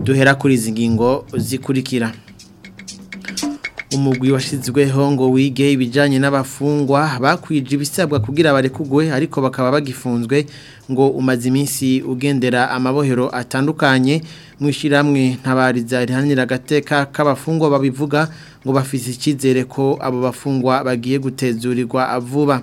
duhera kuri izi ngingo zikurikira umugwi washizweho ngo wige ibijanye n'abafungwa bakwije ibisabwa kugira barekugwe ariko bakaba bagifunzwe ngo umaze iminsi ugendera amabohero atandukanye mwishiramwe ntabariza rihanira agateka k'abafungwa babivuga ngo bafise icyizere ko abo bafungwa bagiye gutezurirwa vuba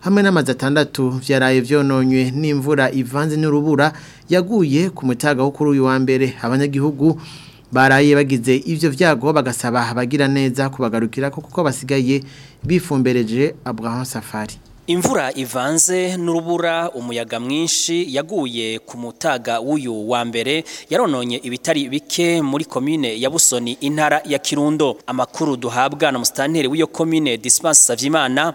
hamwe n’amazi atandatu byaraye vyononywe n'imvura ivanze n'urubura yaguye ku mutaga wo kuri uyu wa mbere abanyagihugu baraye bagize ivyo vyago bagasaba abagira neza kubagarukira kuko basigaye bifumbereje Abraham Safari imvura ivanze n'urubura umuyaga mwinshi yaguye ku mutaga w'uyu wa mbere yarononye ibitari bike muri komine ya busoni intara ya kirundo amakuru duhabwa na musitanteri w'iyo komine disipanse sabyimana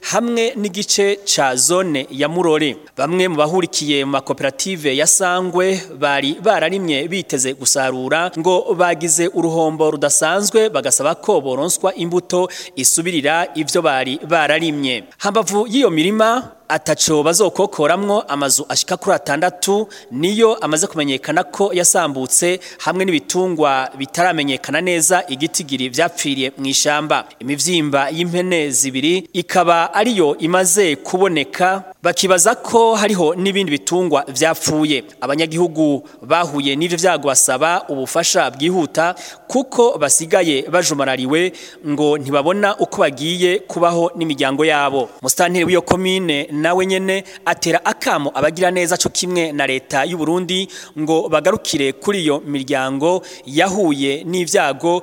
hamwe n'igice ca zone ya murore bamwe mu bahurikiye mu makoperative ya sangwe bari bararimye biteze gusarura ngo bagize uruhombo rudasanzwe bagasaba ko boronswa imbuto isubirira ivyo bari bararimye hambavu y'iyo mirima ataco bazokokoramwo amazu ashika kuri atandatu niyo amaze kumenyekana ko yasambutse hamwe n'ibitungwa bitaramenyekana neza igitigiri vyapfiriye mu ishamba imivyimba y'impene zibiri ikaba ariyo imaze kuboneka bakibaza ko hariho n'ibindi bitungwa byapfuye abanyagihugu bahuye n'ibyo byago basaba ubufasha bwihuta kuko basigaye bajumarariwe ngo ntibabona uko bagiye kubaho n'imiryango yabo musitanteri w'iyo komine nawe nyene atera akamo abagira neza cyo kimwe na leta y'u Burundi ngo bagarukire kuri iyo miryango yahuye n'ibyago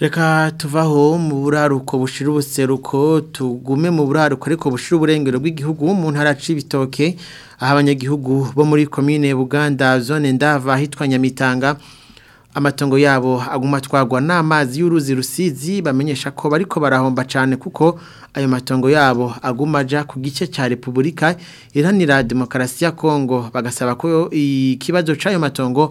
reka tuvaho mu buraruko bushira ubuseruko tugume mu buraruko ariko bushira uburengero bw'igihugu mu ntara c'ibitoke abanyagihugu bo muri komine Buganda zone ndava hitwa Nyamitanga amatongo yabo aguma twagwa n'amazi y'uruzi rusizi bamenyesha ko bariko barahomba cyane kuko ayo matongo yabo aguma aja ku gice cya Republika iranira Demokarasi ya Kongo bagasaba ko ikibazo cy’ayo matongo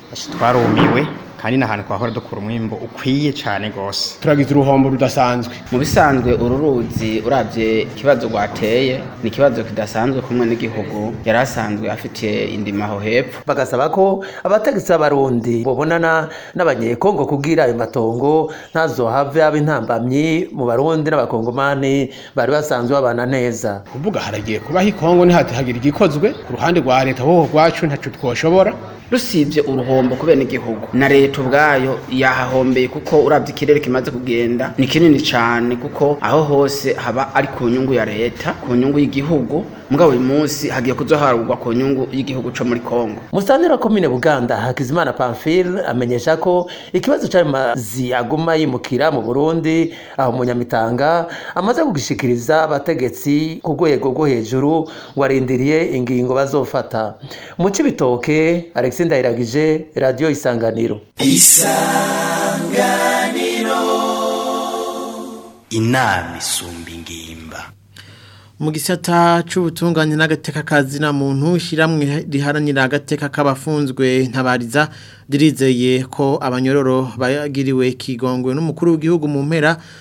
twarumiwe kandi n'ahantu twahora dukura umwimbo ukwiye cyane rwose turagize uruhombo rudasanzwe mu bisanzwe uru ruzi urabye ikibazo rwateye ni ikibazo kidasanzwe kumwe n'igihugu yari asanzwe afitiye indima aho hepfo bagasaba ko abatagisi b'abarundi babonana n'abanyekongo kubwira ayo matongo ntazohave aba intambamyi mu barundi n'abakongomani bari basanzwe babana neza kuvuga haragiye kubaho ikongo ntihatagira igikozwe ku ruhande rwa leta wowe rwacu ntacu twoshobora rusibye uruhombo kubera igihugu na leta ubwayo yahahombeye kuko urabye ikirere kimaze kugenda ni kinini cyane kuko aho hose haba ari ku nyungu ya leta ku nyungu y'igihugu mugabo uyu munsi hagiye kuza ku nyungu y'igihugu cyo muri Kongo Musantera komine Buganda Hakizimana Pamphile amenyesha ko ikibazo cy'amazi aguma yimukira mu Burundi aho munyamitanga amaze kugishikiriza abategetsi ku rwego rwo hejuru warindiriye ingingo bazofata mu cyibitoke Alexis Ndayiragije Radio Isanganiro Isanganiro inama isumba ingimba mu gisata cy'ubutunganye n'agateka kazina muntu ishyirahamwe riharanira agateka k'abafunzwe ntabariza dirizeye ko abanyororo bagiriwe kigongwe n'umukuru w'igihugu mu mpera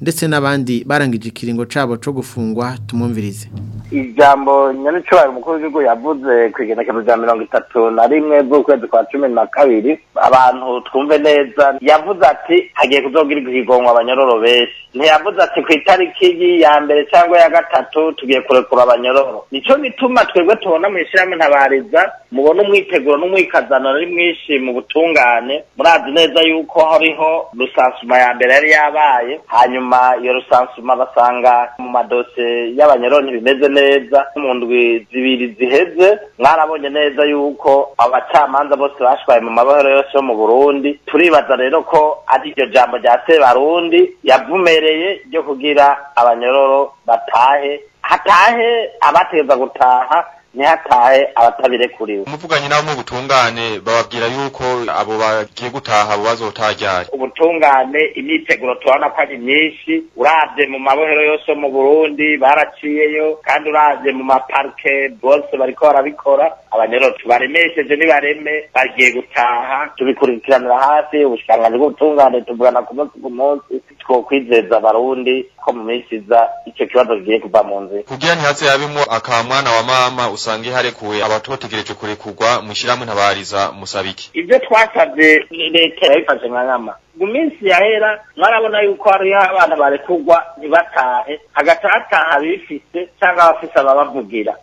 ndetse n'abandi barangije ikiringo cabo cyo gufungwa tumumvirize ijambo nyamwico umukuru w'igihugu yavuze ku igenekerezo rya mirongo itatu na rimwe z'ukwezi kwa cumi na kabiri abantu twumve neza yavuze ati hagiye kuzongerwa ikigongwa abanyororo benshi ntiyavuze ati ku itariki ya mbere cyangwa ya gatatu tugiye kurekura abanyororo nicyo gituma twebwe tubona mu ishyirahamwe ntabariza mubona umwiteguro n'umwe ari mwinshi mu butungane murazi neza yuko hariho rusansuma ya mbere yari yabaye hanyuma iyo rusansuma basanga mu madose y'abanyaronti bimeze neza mu ndwi zibiri ziheze mwarabonye neza yuko abacamanza bose bashwaye mu mabohero yose yo mu burundi turibaza rero ko ari iryo jambo rya sebarundi yavumereye ryo kugira abanyororo batahe hatahe abateza gutaha ntihatahe abatabirekuriwe umuvuganye nabo mu butungane bababwira yuko abo bagiye gutaha abo bazotaryari ubutungane imyiteguro tubona ko ari myinshi urabye mu mabohero yose mu burundi baraciyeyo kandi urabye mu maparike bose bariko barabikora abanyerotu baremesheje nibareme bagiye gutaha tubikurikiranira hafi ubushikiranganji bw'ubutungane tuvugana ku munsi ku munsi twokwizeza abarundi ko mu minsi iza icyo kibazo kigiye kuva mu nzira kugira ntihatse yabimo akamwana wa mama usange harekuwe abatotegereje kurekurwa mushyiramo intabariza musabiki ibyo twasabye leta yabifashe nka nama mu minsi yahera mwarabona yuko hariho abana barekurwa ntibatahe hagati bataha bifise cyangwa abafise ababavugira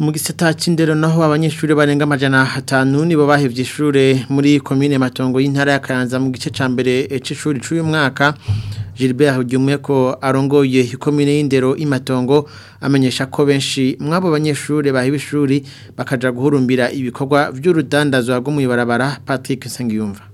mu gisata cy'indero naho abanyeshuri barenga amajana atanu nibo bahebye ishure muri komine matongo y'intara ya Kayanza mu gice cya mbere eh, cy'ishuri cy'uyu mwaka Gilbert Hujumwe ko arongoye ikomine y'indero imatongo amenyesha ko benshi mwabo banyeshuri bahiba ishuri bakaja guhurumbira ibikorwa by'urudandazwa rwo mu ibarabara Patrick Nsengiyumva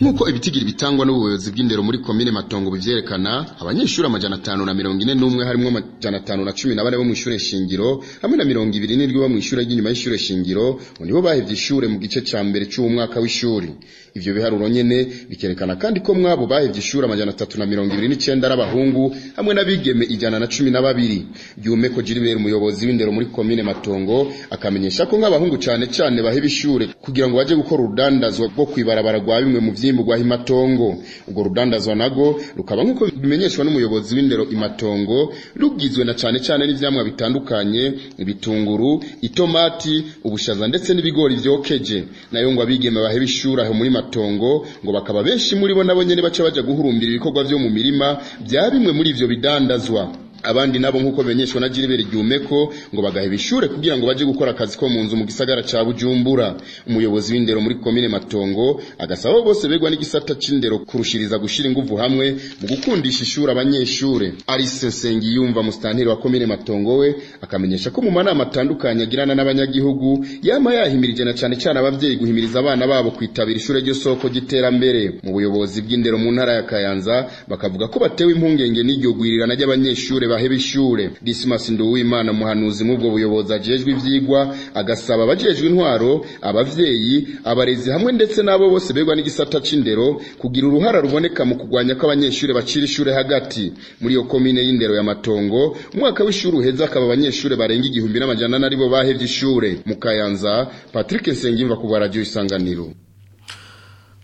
nk'uko ibitigiri bitangwa n'ubuyobozi bw'indero muri komine matongo bivyerekana abanyeshuri amajana atanu na mirongo ine n'umwe harimo amajana atanu na cumi na bane bo mu ishure shingiro hamwe na mirongo ibiri n'indwi bo mu ishure ry'inyuma y'ishure shingiro ngo nibo bahevye ishure mu gice cya mbere cy’umwaka mwaka w'ishuri Ivyo biharuro nyene bikerekana kandi ko mwabo bahevye ishuri amajana atatu na mirongo ibiri n'icenda ar'abahungu hamwe n'abigeme ijana na cumi na babiri. Byumeko Gilbert umuyobozi w'indero muri komine Matongo akamenyesha ko nk'abahungu cyane cyane baheba ishure kugira ngo baje gukora urudandazwa rwo kwibarabara rwa bimwe mu vyimburwa Imatongo. Urwo rudandazwa nago rukaba nk'uko bimenyeshwa n'umuyobozi w'indero Imatongo rugizwe na cyane cyane n'ivyamwa bitandukanye ibitunguru, itomati, ubushaza ndetse n'ibigori byokeje Nayo ngo abigeme baheba ishuri aho muri n'amatongo ngo bakaba benshi muri bo nabo nyene baca baja guhurumbira ibikorwa vyo mu mirima bya bimwe muri ibyo bidandazwa abandi nabo nk'uko bimenyeshwa na Gilbert Gyumeko ngo bagahe ishure kugira ngo baje gukora akazi ko mu nzu mu gisagara cya Bujumbura umuyobozi w'indero muri komine Matongo agasaba bose begwa n'igisata c'indero kurushiriza gushira ingufu hamwe mu gukundisha ishure abanyeshure Alice Sengi yumva mustanteri wa komine Matongo we akamenyesha ko mu manama atandukanye agirana n'abanyagihugu yama yahimirije na cyane cane abavyeyi guhimiriza abana babo kwitabira ishure ryo soko giterambere mu buyobozi bw'indero mu ntara ya Kayanza bakavuga ko batewe impungenge n'iryo gwirirana ry'abanyeshure bahebe ishyure disimasi nduwimana muhanuzi mw'ubwo buyobozi ajejwe ibyigwa agasaba abajejwe intwaro abavyeyi abarezi hamwe ndetse n'abo bose begwa n'igisata c'indero kugira uruhara ruboneka mu kugwanya ko abanyeshure bacira ishure hagati muri iyo komine y'indero ya matongo umwaka w'ishure uheze akaba abanyeshure barenga igihumbi n'amajana n'aribo bahevye ishure mu kayanza patrick nsengimva ku radio isanganiro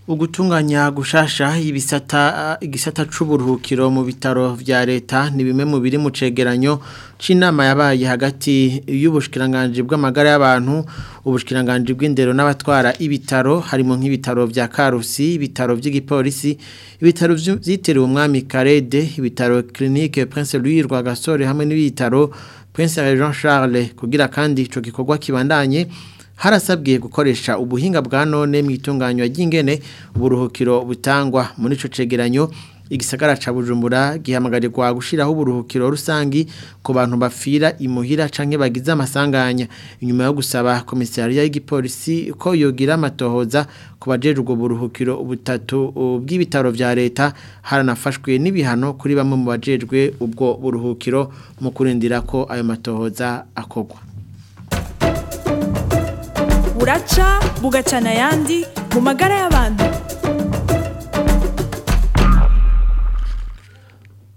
ugutunganya gushasha ibisata igisata c'uburuhukiro mu bitaro vya leta ni bimwe mu biri mu cegeranyo c'inama yabaye hagati y'ubushikiranganje bw'amagara y'abantu ubushikiranganje bw'indero n'abatwara ibitaro harimo nk'ibitaro vya Karusi ibitaro vy'igipolisi ibitaro vyitiriwe umwami Karede ibitaro clinique Prince Louis Rwagasore hamwe n'ibitaro Prince Jean Charles kugira kandi ico gikorwa kibandanye harasabwiye gukoresha ubuhinga bwa none mu itunganywa ry'ingene uburuhukiro butangwa muri ico cegeranyo igisagara ca Bujumbura gihamagarirwa gushiraho uburuhukiro rusangi ku bantu bafira imuhira canke bagize amasanganya inyuma yo gusaba komisariya y'igipolisi ko yogira amatohoza ku bajeje ubwo buruhukiro butatu bw'ibitaro bya leta haranafashwe n'ibihano kuri bamwe mu bajejwe ubwo buruhukiro mu kurindira ko ayo matohoza akogwa buraca bugacana ayandi mu magara y'abantu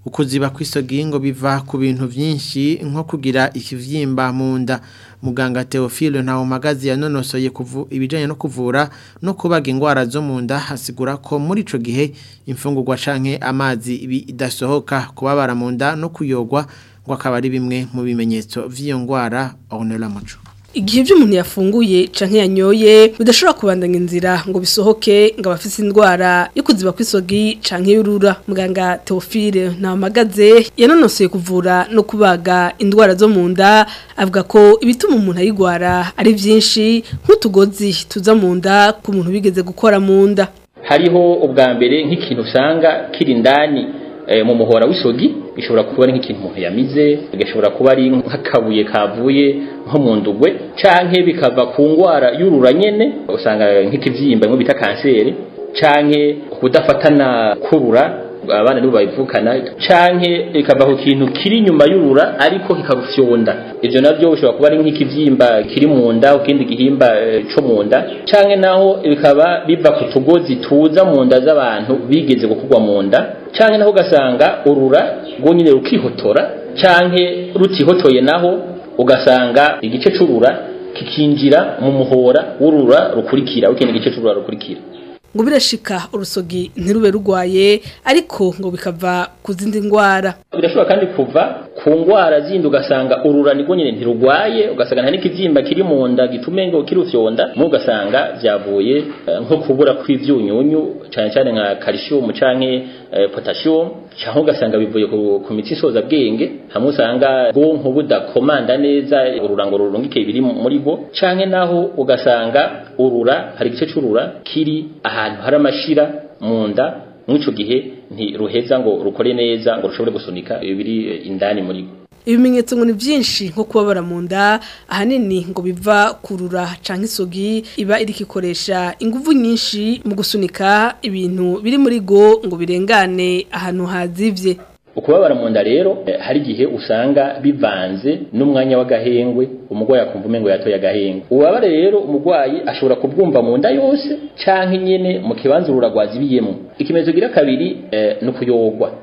ukuziba kw'isogingo biva ku bintu byinshi nko kugira ikibyimba mu nda muganga Theophile ntawo magazi yanonosoye ibijyanye no kuvura no kubaga indwara zo mu nda hasigura ko muri icyo gihe imfungugwa canke amazi bidasohoka kubabara mu nda no kuyogwa ngo akaba ari bimwe mu bimenyetso by'iyo ndwara onera muco igihe ibyo umuntu yafunguye canke yanyoye bidashobora kubandanya inzira ngo bisohoke ngo abafise indwara yo kuziba kw'isogi canke y'urura muganga Theophile namagaze yanonoseye kuvura no kubaga indwara zo mu nda avuga ko ibituma umuntu ayigwara ari byinshi nk'utugozi tuza mu nda ku muntu bigeze gukora mu nda hariho ubwa mbere nk'ikintu usanga kiri indani Eh, mu muhora w'isogi bishobora kuba ari nk'ikintu umuntu yamize bigashobora kuba ari nk'akabuye kavuye nko mu ndugwe canke bikava ku ndwara y'urura nyene usanga nk’ikibyimba bimwe bita kanseri canke kudafatana kurura abana nibo bayivukana canke ikabaho kintu kiri inyuma y'urura ariko kikagufyonda ivyo navyo ushobora kuba ari nk'ikivyimba kiri mu nda ukindi gihimba eh, co mu nda canke naho bikaba biva ku tugozi tuza mu nda z'abantu bigeze gukugwa mu nda canke naho ugasanga urura rwo nyine rukihotora canke rutihotoye naho ugasanga igice c'urura kikinjira mu muhora w'urura rukurikira w'ikindi gice c'urura rukurikira ngo birashika urusogi ntirube rugwaye ariko ngo bikava ku zindi ndwara birashobora kandi kuva ku ndwara zindi ugasanga ururani rwo nyine ntirugwaye ugasanga nta n'ikibyimba kiri mu nda gitume ngo kirufyonda mu ugasanga byavuye eh, nko kubura kw'ibyunyunyu cyane cyane nka calcium canke eh, potassium cyangwa ugasanga bivuye ku miti isoza bwenge hamwe usanga bwonko budakomanda neza ururango rurungike biri muri bwo canke naho ugasanga urura hari igice cy'urura kiri ahantu hari amashira mu nda mw'icyo gihe ntiruheza ngo rukore neza ngo rushobore gusunika ibiri indani muri ibimenyetso ngo ni byinshi nko kubabara mu nda ahanini ngo biva kurura canke isogi iba irikikoresha ingufu nyinshi mu gusunika ibintu biri muri go ngo birengane ahantu hazibye. ukubabara mu nda rero eh, hari igihe usanga bivanze n'umwanya w'agahengwe umurwayi akumva umengo yatoye agahengwe ububabare rero umurwayi ashobora kubwumva mu nda yose canke nyene mu kibanza ururagwazi biyemo ikimenyetso gira kabiri eh, ni ukuyogwa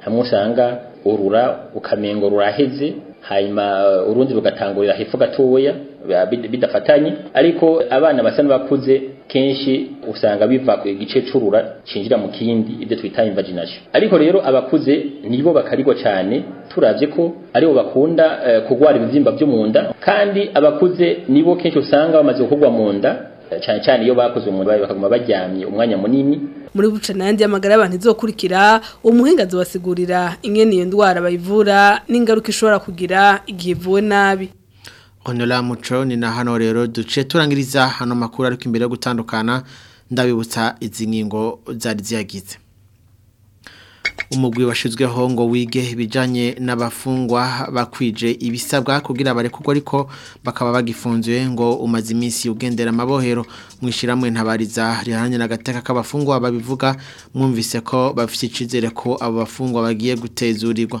hamwe usanga urura ukamengo ruraheze hanyuma uh, urundi rugatangurira hepfo gatoya bidafatanye ariko abana basa n'abakuze kenshi usanga biva ku gice c'urura cinjira mu kindi ibyo twita invagination ariko rero abakuze nibo bakarigwa cyane turabye ko aribo bakunda uh, kugwara ibibyimba byo mu nda kandi abakuze nibo kenshi usanga bamaze kugwa mu nda Eh, cyane cyane iyo bakoze umurwayi bakaguma bajyamye umwanya munini muri buca n'andi amagara y'abantu izokurikira umuhingazi wasigurira imwe n'iyo ndwara bayivura n'ingaruka ishobora kugira igihe ivuwe nabi honora muco ni na hano rero duce turangiriza hano makuru ariko imbere yo gutandukana ndabibutsa izi ngingo zari ziyagize umugwi washizweho ngo wige ibijanye n'abafungwa bakwije ibisabwa kugira kuko ariko bakaba bagifunzwe ngo umaze iminsi ugendera amabohero mwishiramwe ntabariza na n'agateka k'abafungwa babivuga mwumvise ko bafite ikizere ko abo bafungwa bagiye gutezurirwa